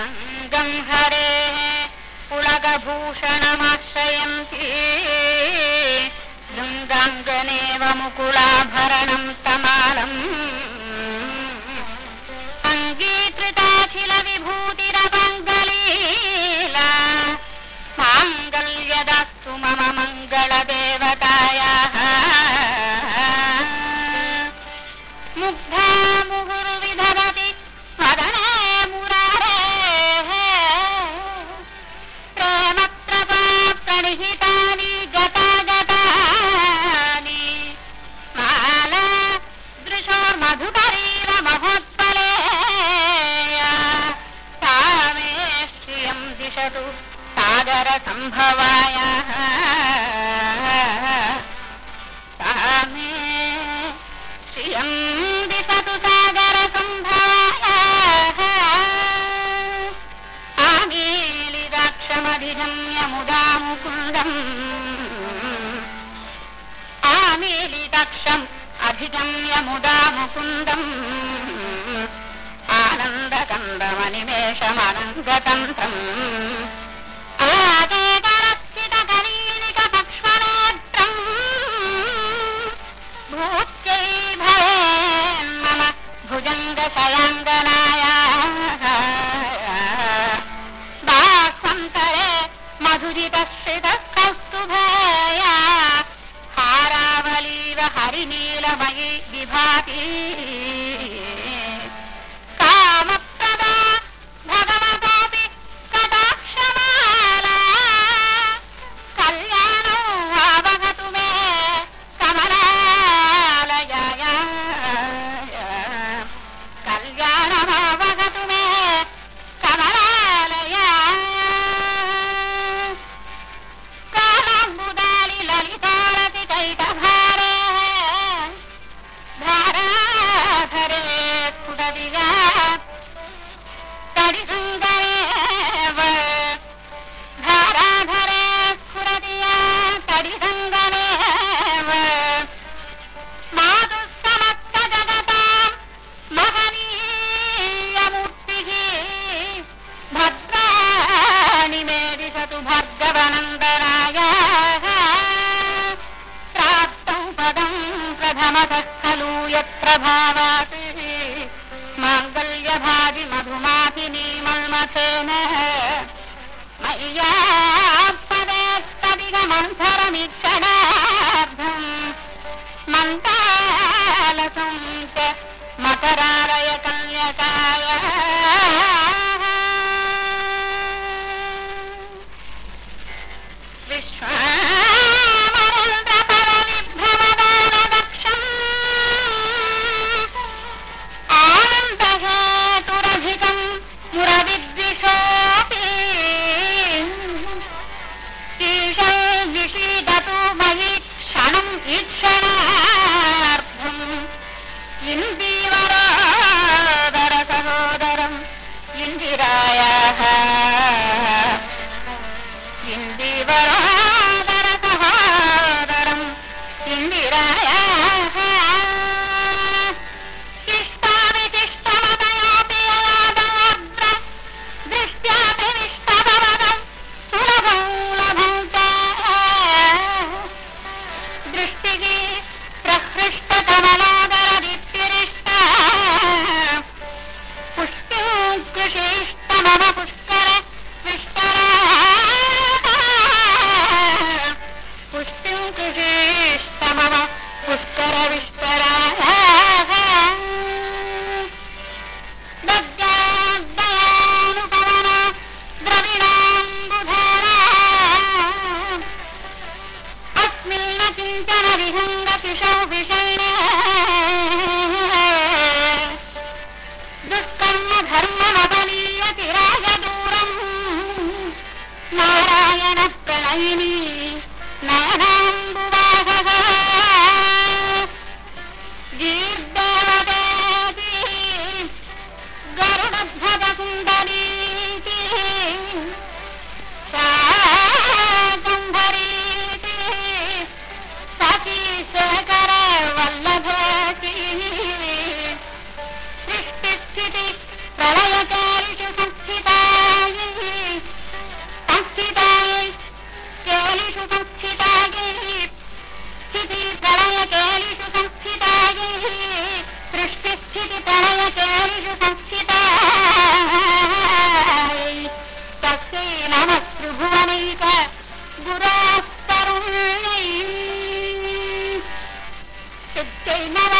अङ्गम् हरेः पुलगभूषणमाश्रयन्ति शृङ्गाङ्गनेव मुकुलाभरणम् तमालम्। अङ्गीकृताखिल विभूतिरमङ्गलीला माङ्गल्यदस्तु मम मङ्गलदेवतायाः తదు సాగర సంభవాయ. తామే శ్రియం విసదు ముదా ముకుందం आनन्दकन्दमनिमेषमनङ्गतन्त्रम् आदेकरस्थितकलीलिकपक्ष्मनेत्रम् भूत्यै भवेन्मम भुजङ्गशयाङ्गनायाः बाह्वन्तरे मधुरितश्रितः कौस्तुभया हारावलीव हरिनीलमयि विभाति यत्र भावात् माङ्गल्यभाजि मधुमाथिनी मल्मथेन मय्यापदेस्तदिगमन्थरमीक्षणार्थम् मन्तालसं च मकरालय कन्यकाय Hey,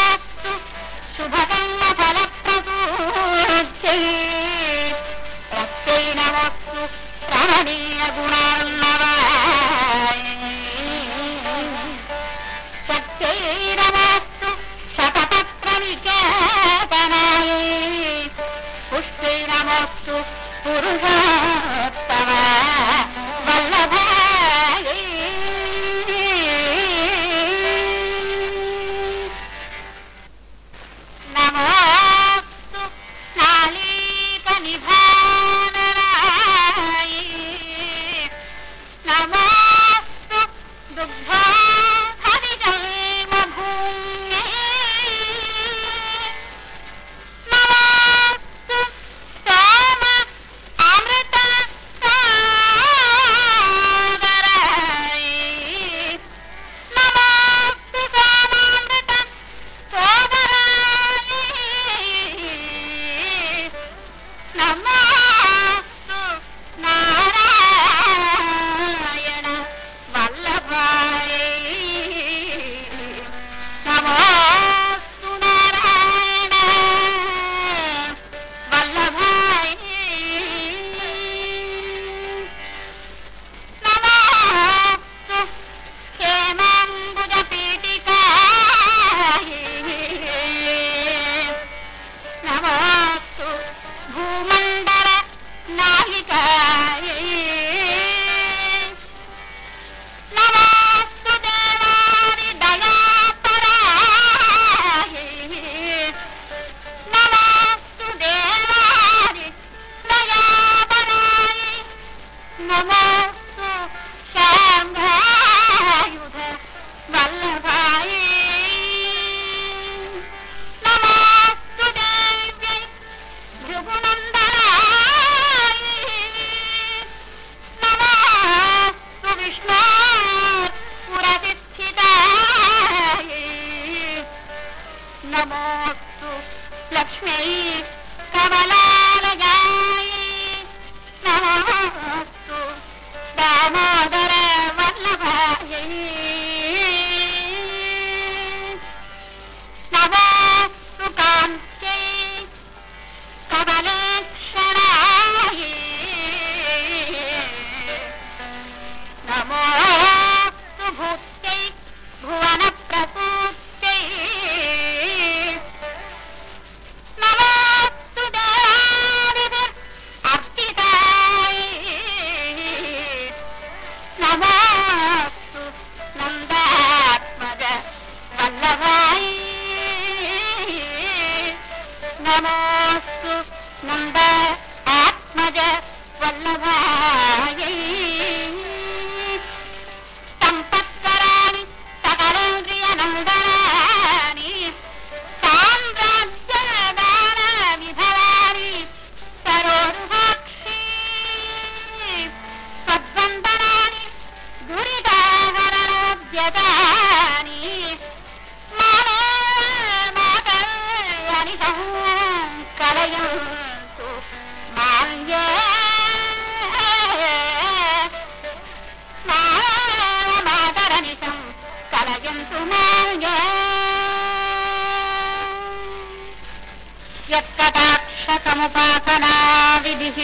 यत्कटाक्षसमुपासनाविधिः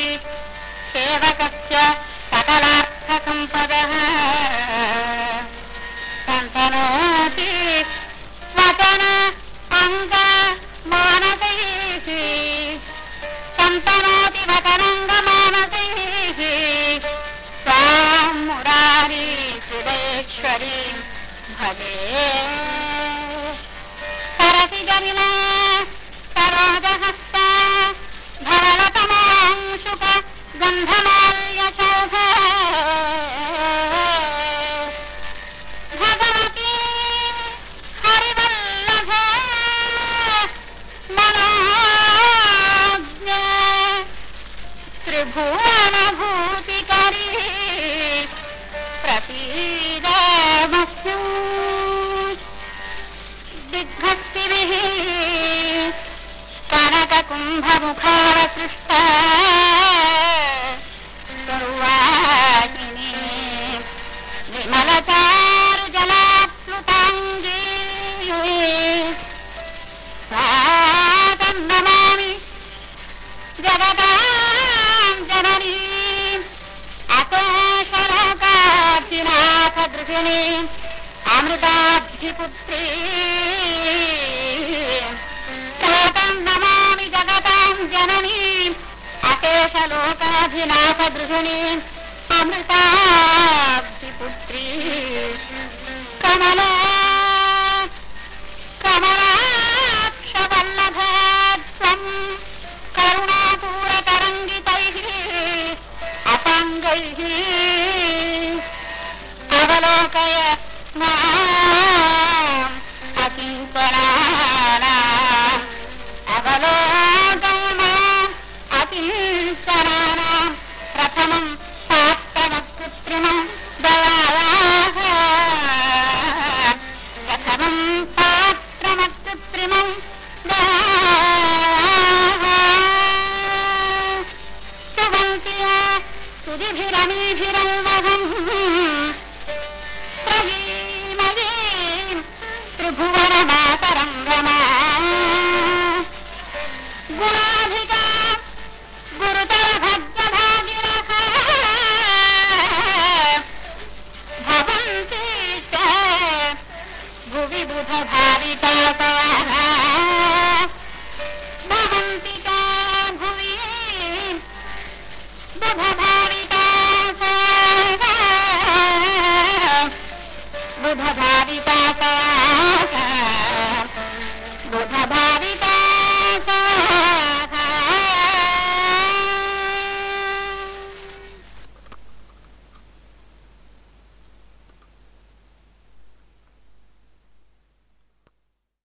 सेवकस्य ധന്യമാകിനി അമൃതാബ്ധിപുത്രി താതം നമാമി ജഗതാം ജനനീ അകേശലോകാധിനാശദൃശിണീ അമൃതാ बुध भाविता बुध